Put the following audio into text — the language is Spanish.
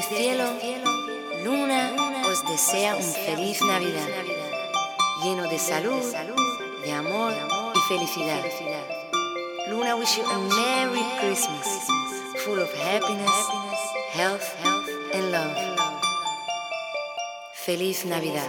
El cielo, Luna os desea un feliz Navidad, lleno de salud, de amor y felicidad. Luna wish you a Merry Christmas, full of happiness, health, and love. Feliz Navidad.